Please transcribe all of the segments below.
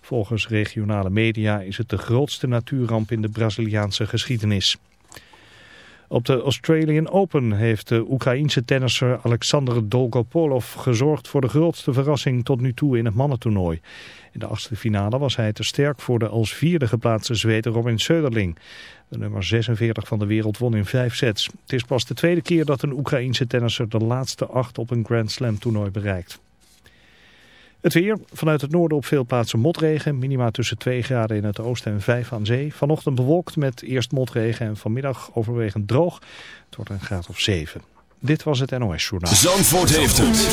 Volgens regionale media is het de grootste natuurramp in de Braziliaanse geschiedenis. Op de Australian Open heeft de Oekraïense tennisser Alexander Dolgopolov gezorgd voor de grootste verrassing tot nu toe in het mannentoernooi. In de achtste finale was hij te sterk voor de als vierde geplaatste Zweden Robin Söderling. De nummer 46 van de wereld won in vijf sets. Het is pas de tweede keer dat een Oekraïense tennisser de laatste acht op een Grand Slam toernooi bereikt. Het weer, vanuit het noorden op veel plaatsen motregen, minima tussen 2 graden in het oosten en 5 aan zee. Vanochtend bewolkt met eerst motregen en vanmiddag overwegend droog. Het wordt een graad of 7. Dit was het NOS Journaal. Zandvoort heeft het.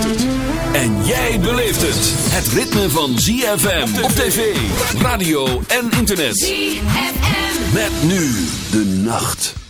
En jij beleeft het. Het ritme van ZFM op tv, radio en internet. ZFM. Met nu de nacht.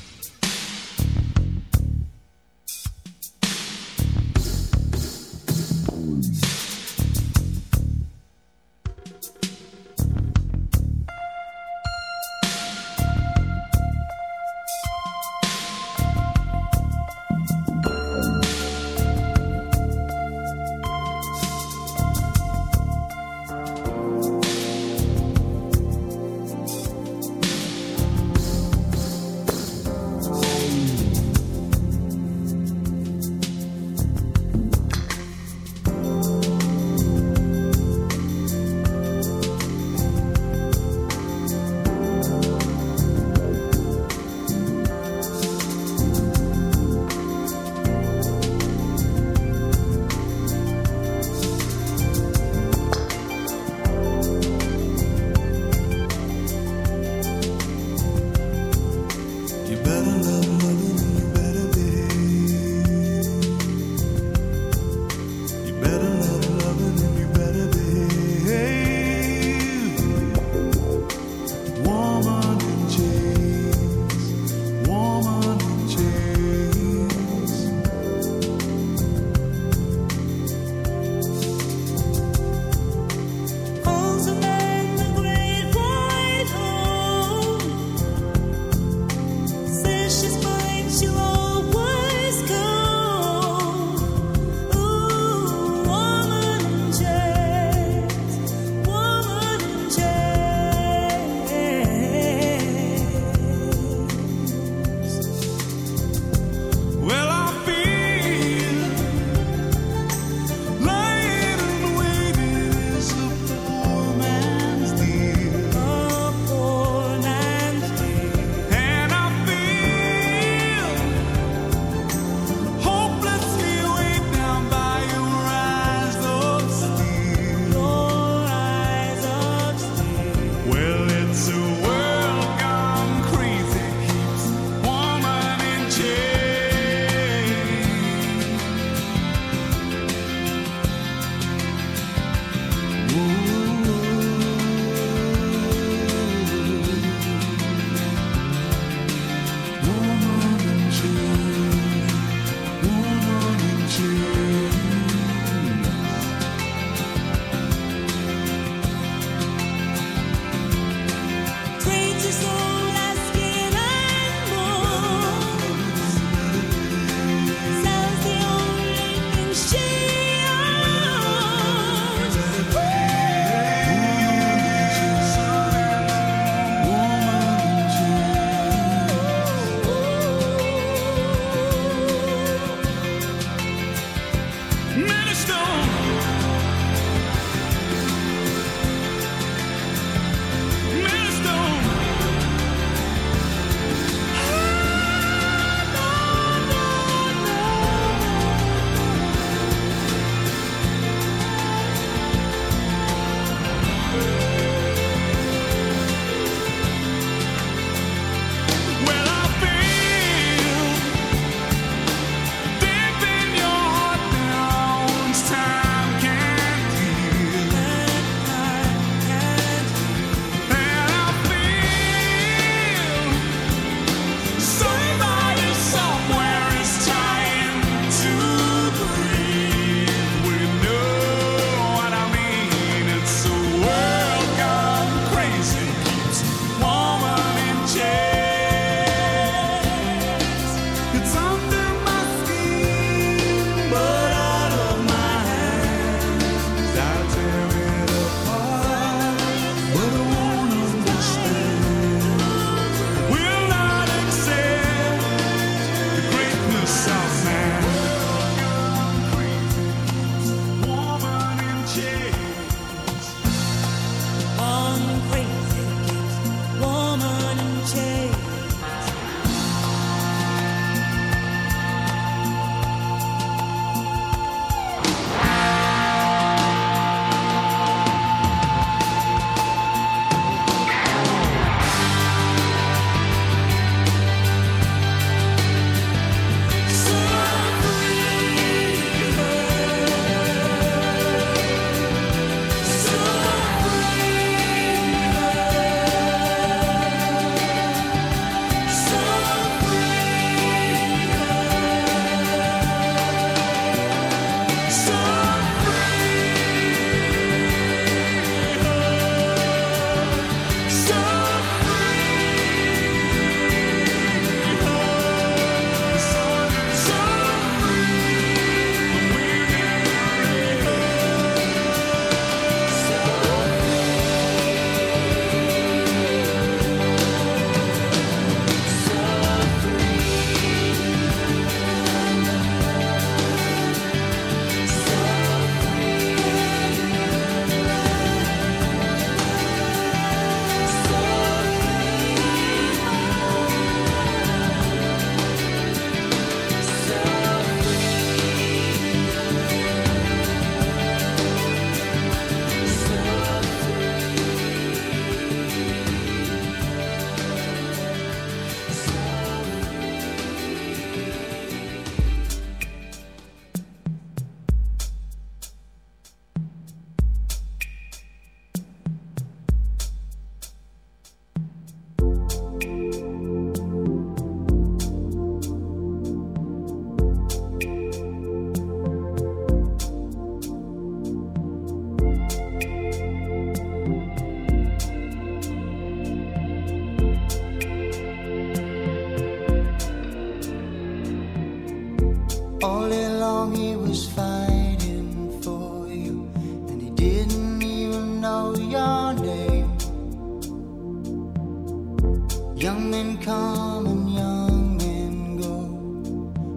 Young men come and young men go,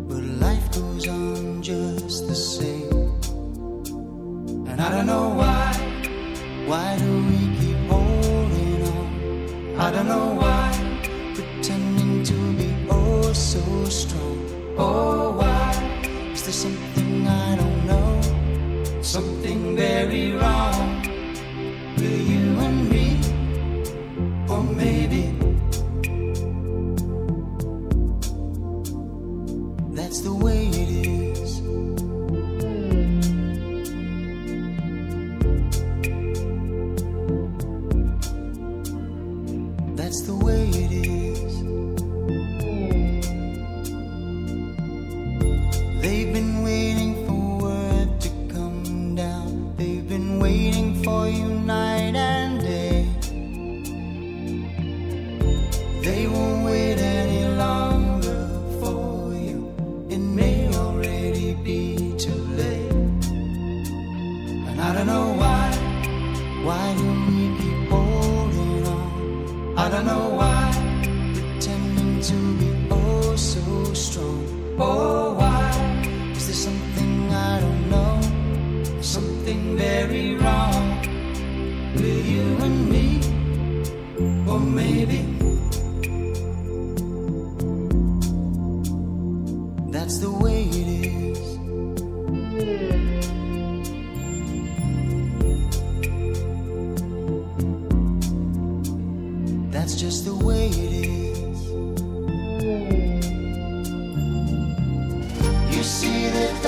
but life goes on just the same. And I don't know why, why do we keep holding on? I don't know why, pretending to be oh so strong. Oh, why is there something? you see that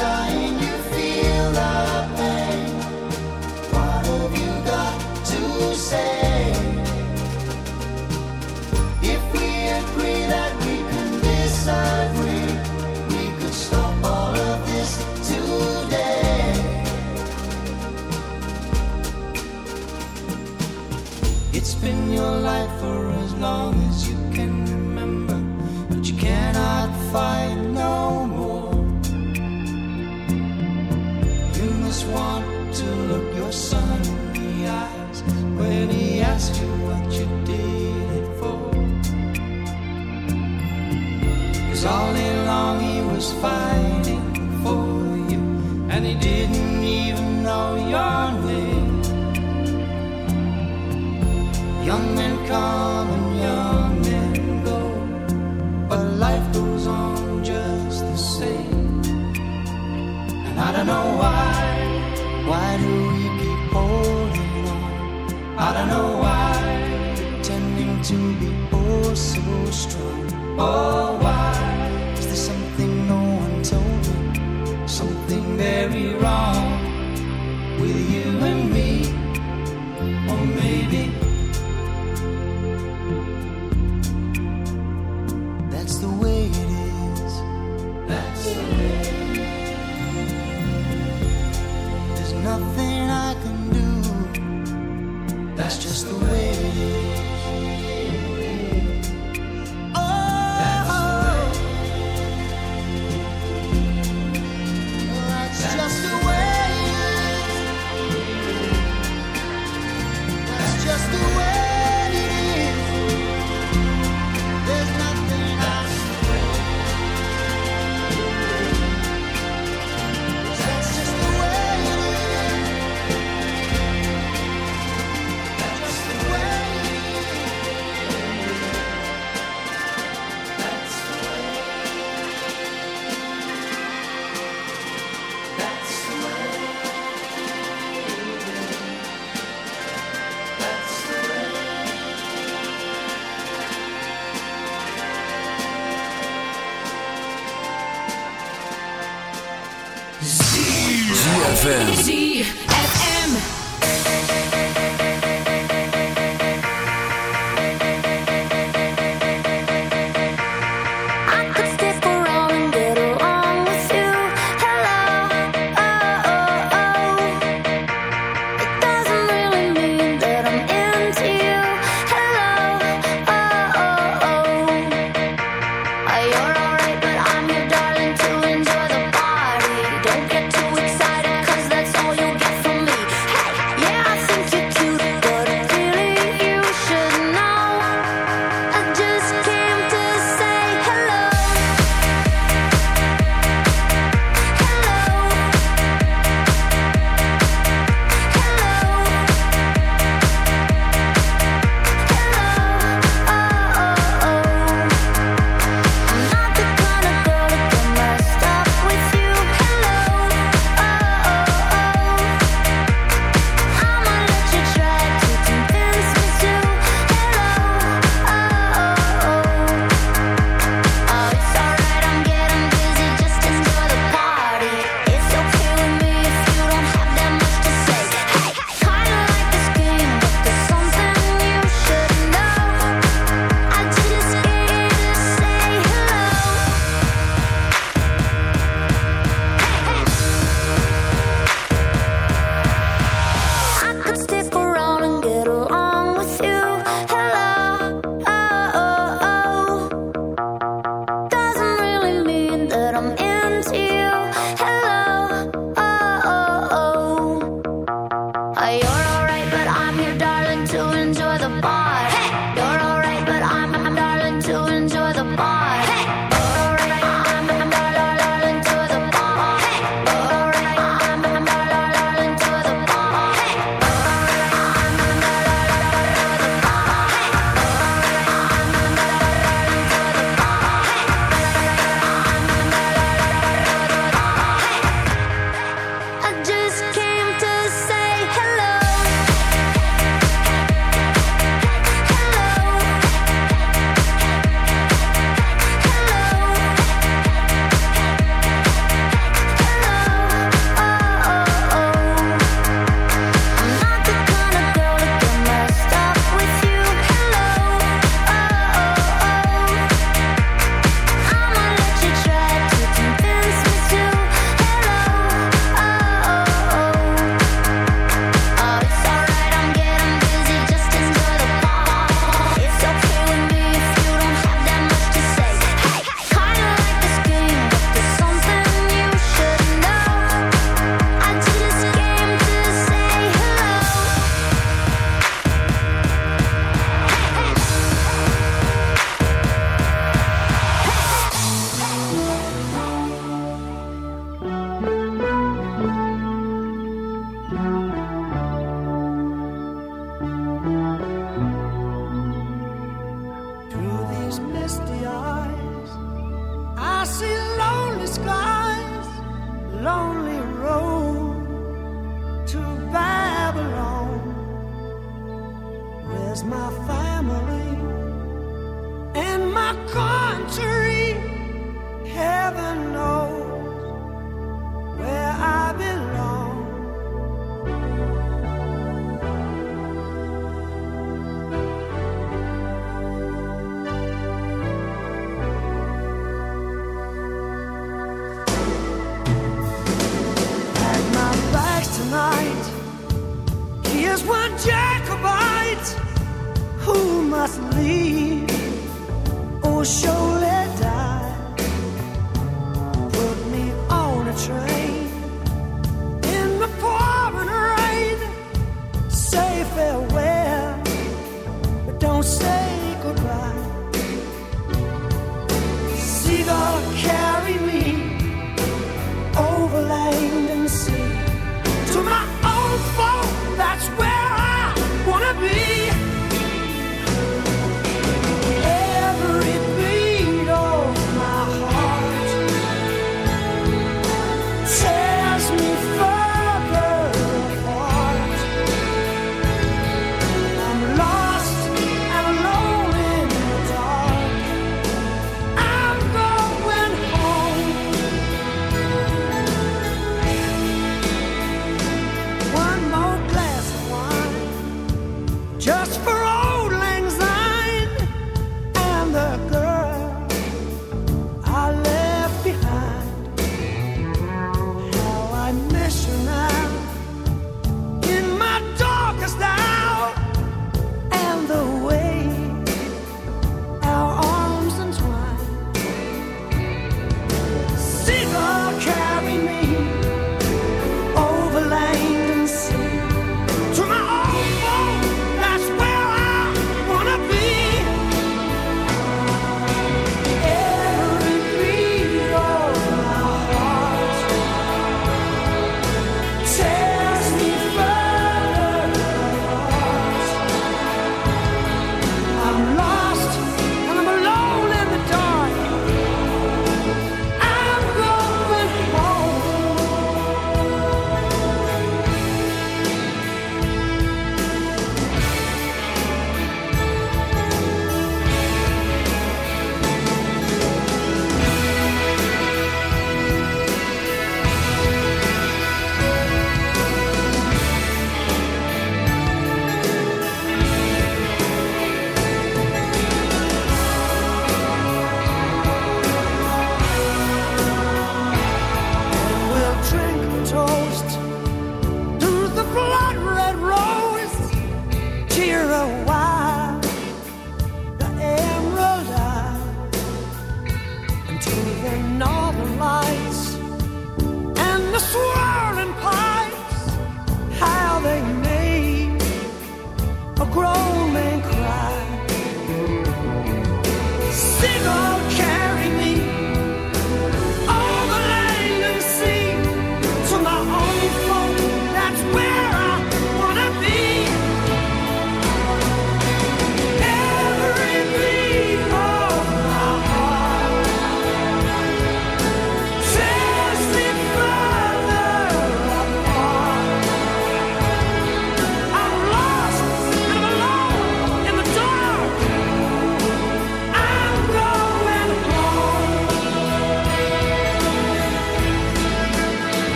across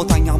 I'm tired.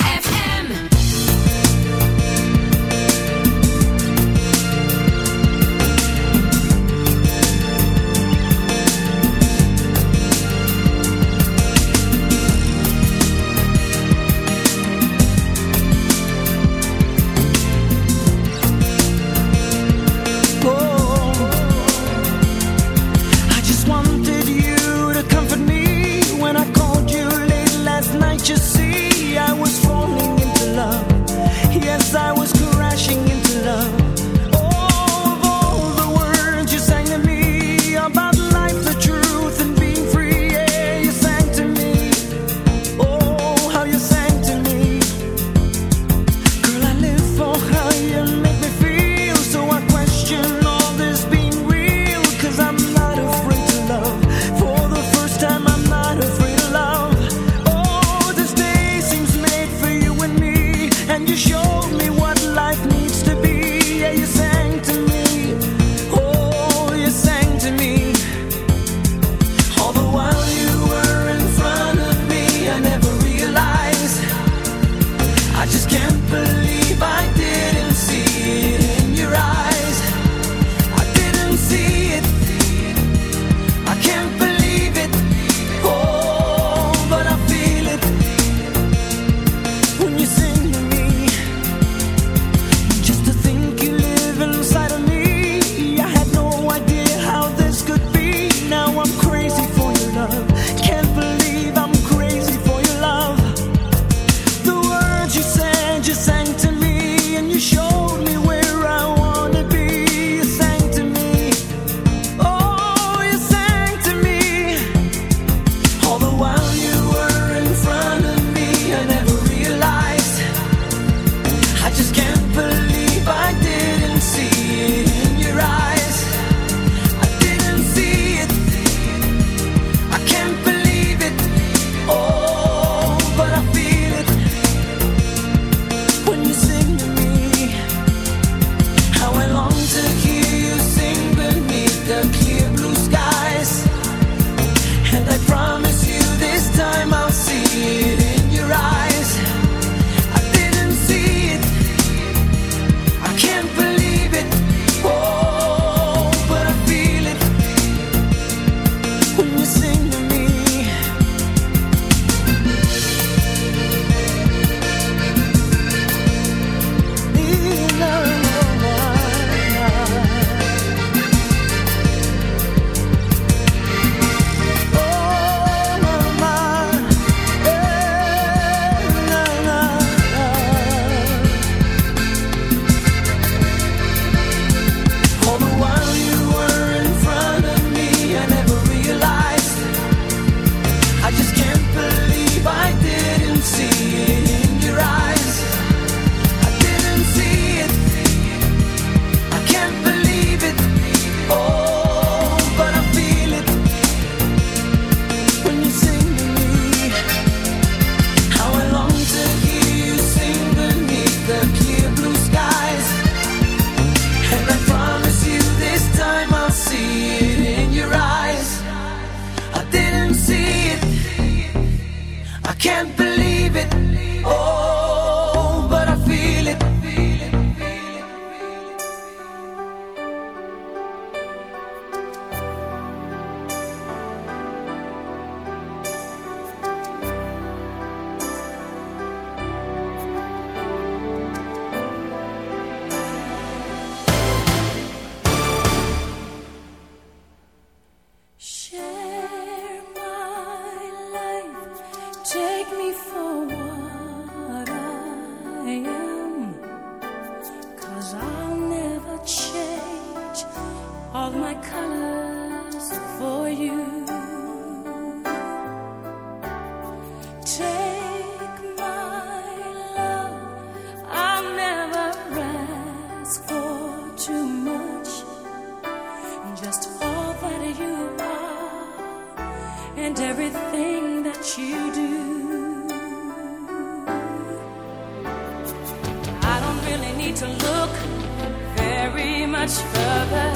much further.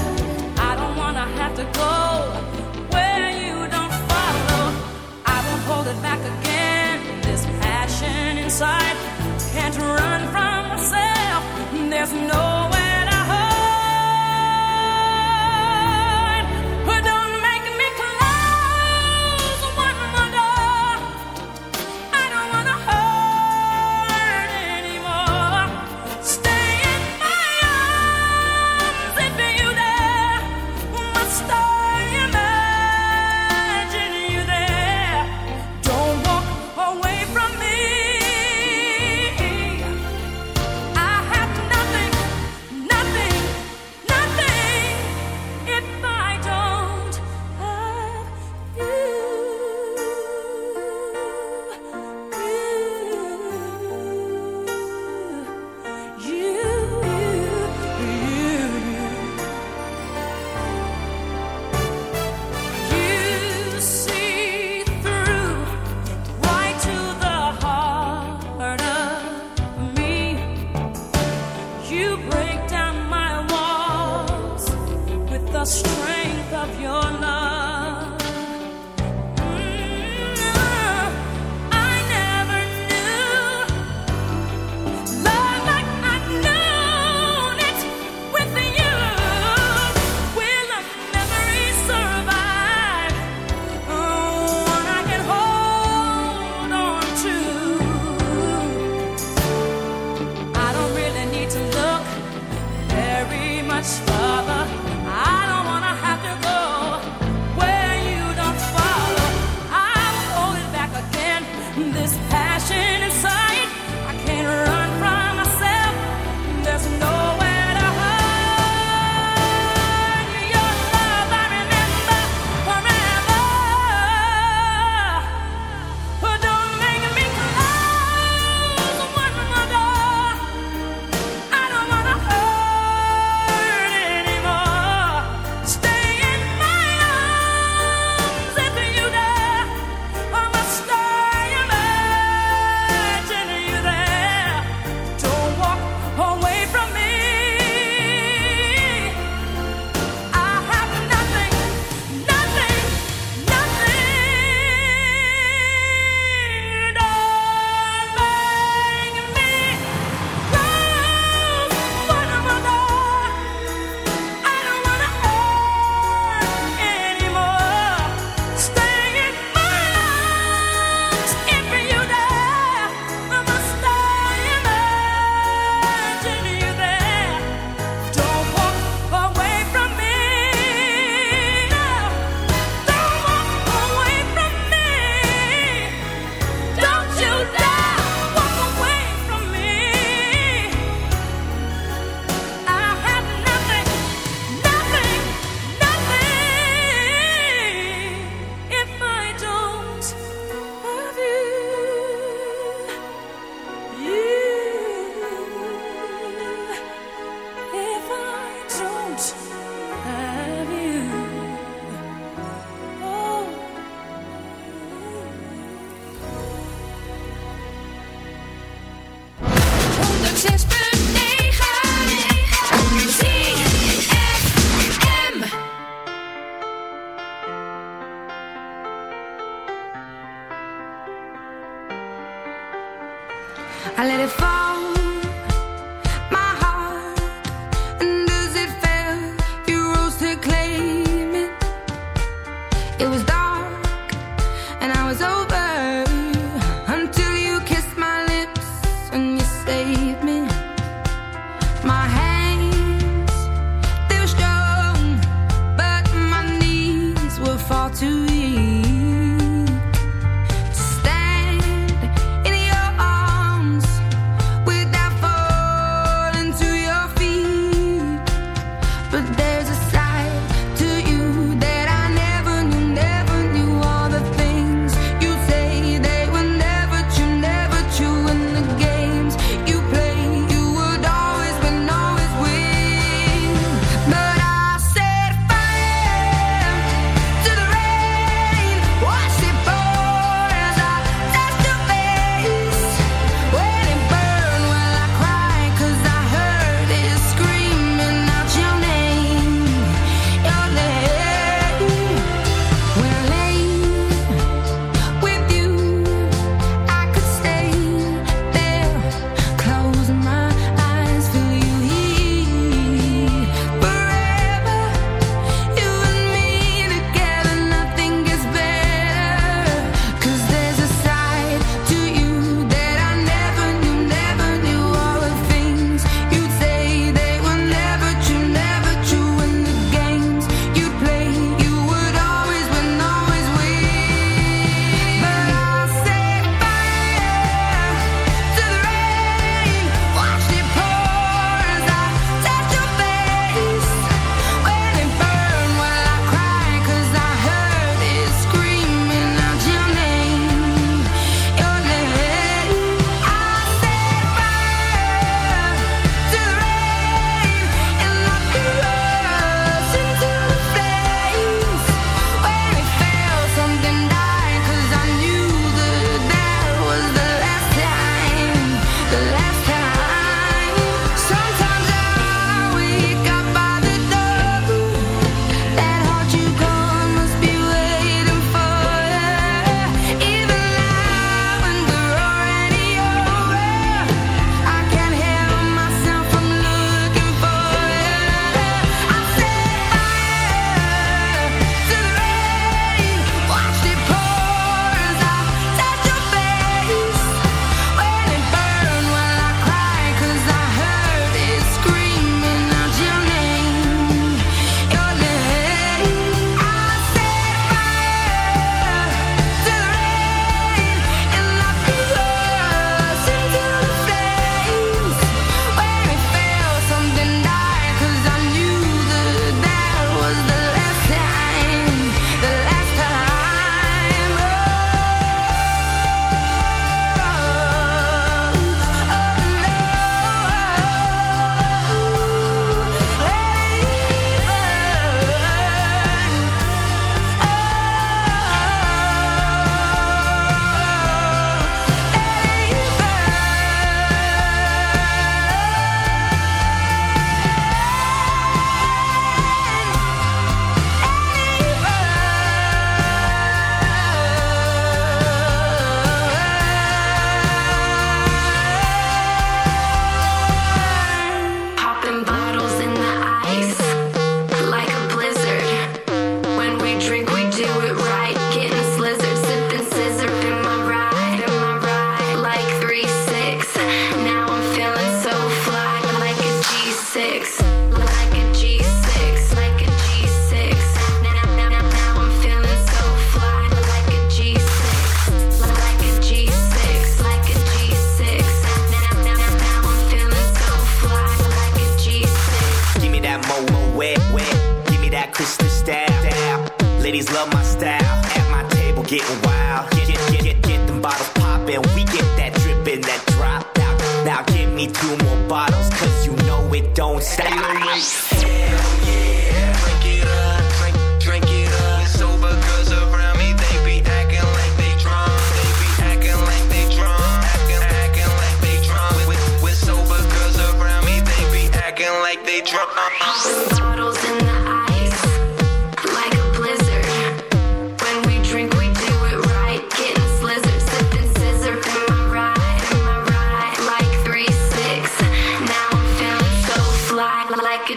I don't wanna have to go where you don't follow. I won't hold it back again. This passion inside. Love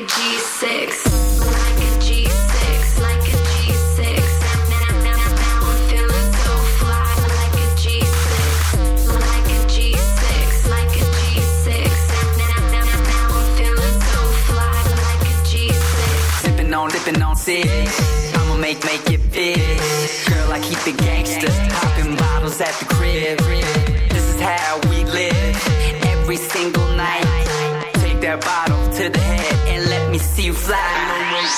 G6. see you fly.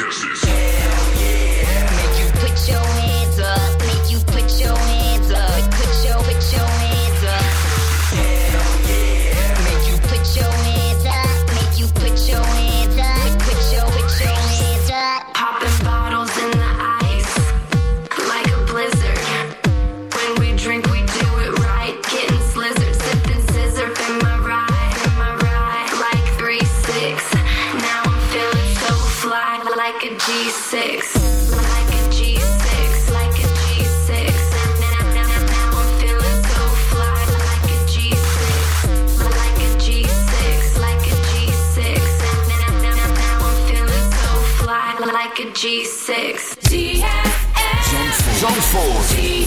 G6. GFM. Zandvoort. Zandvoort.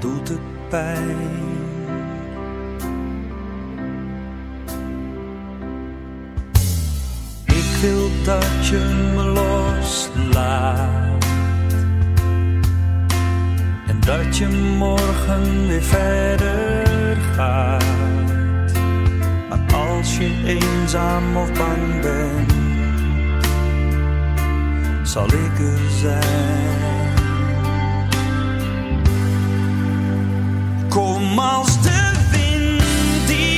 doet het pijn. Ik wil dat je me loslaat en dat je morgen weer verder gaat. Maar als je eenzaam of bang bent, zal ik er zijn. Kom als de wind die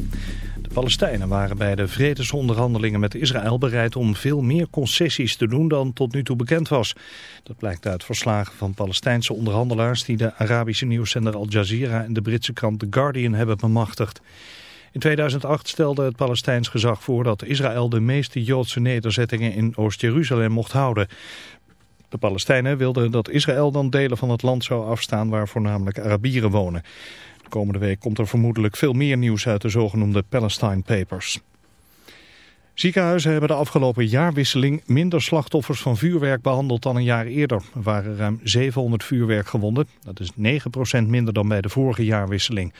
Palestijnen waren bij de vredesonderhandelingen met Israël bereid om veel meer concessies te doen dan tot nu toe bekend was. Dat blijkt uit verslagen van Palestijnse onderhandelaars die de Arabische nieuwszender Al Jazeera en de Britse krant The Guardian hebben bemachtigd. In 2008 stelde het Palestijns gezag voor dat Israël de meeste Joodse nederzettingen in Oost-Jeruzalem mocht houden. De Palestijnen wilden dat Israël dan delen van het land zou afstaan waar voornamelijk Arabieren wonen. De komende week komt er vermoedelijk veel meer nieuws uit de zogenoemde Palestine Papers. Ziekenhuizen hebben de afgelopen jaarwisseling minder slachtoffers van vuurwerk behandeld dan een jaar eerder. Er waren ruim 700 vuurwerkgewonden. Dat is 9% minder dan bij de vorige jaarwisseling.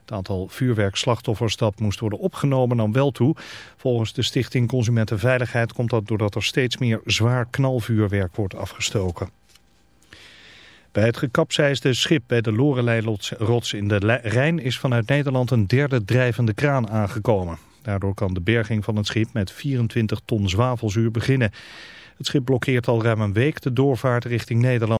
Het aantal vuurwerkslachtoffers dat moest worden opgenomen nam wel toe. Volgens de Stichting Consumentenveiligheid komt dat doordat er steeds meer zwaar knalvuurwerk wordt afgestoken. Bij het gekapseisde schip bij de Lorelei-rots in de Rijn is vanuit Nederland een derde drijvende kraan aangekomen. Daardoor kan de berging van het schip met 24 ton zwavelzuur beginnen. Het schip blokkeert al ruim een week de doorvaart richting Nederland.